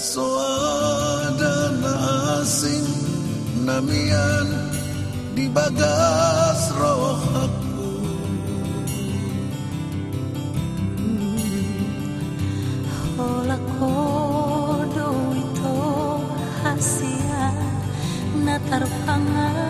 soa dan asing namian di bagas roh aku Hola kodo itu hasia natar pangan.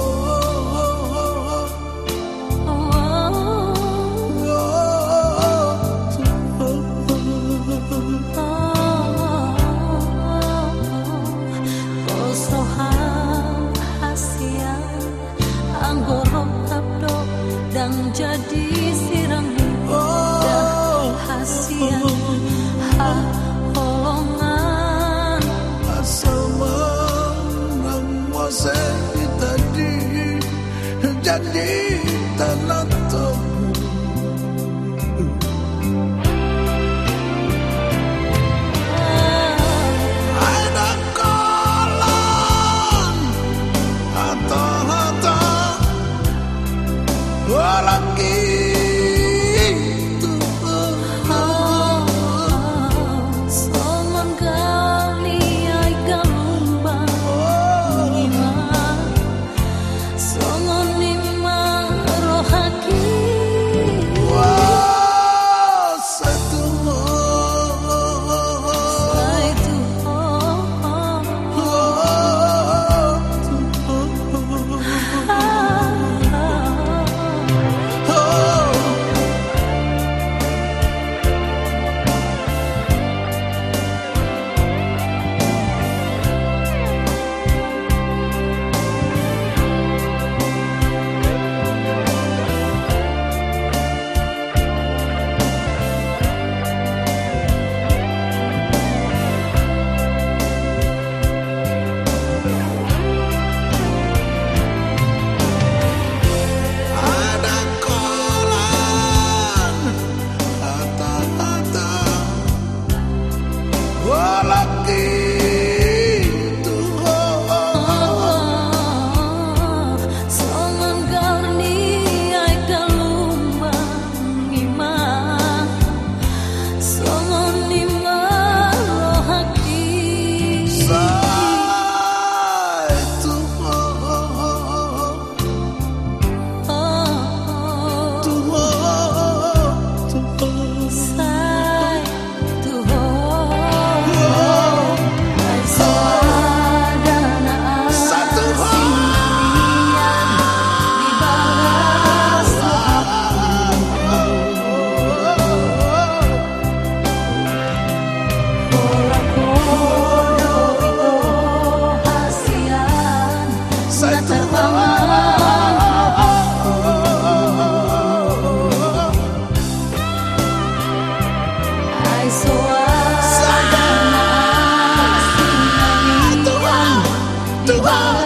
that day. the road.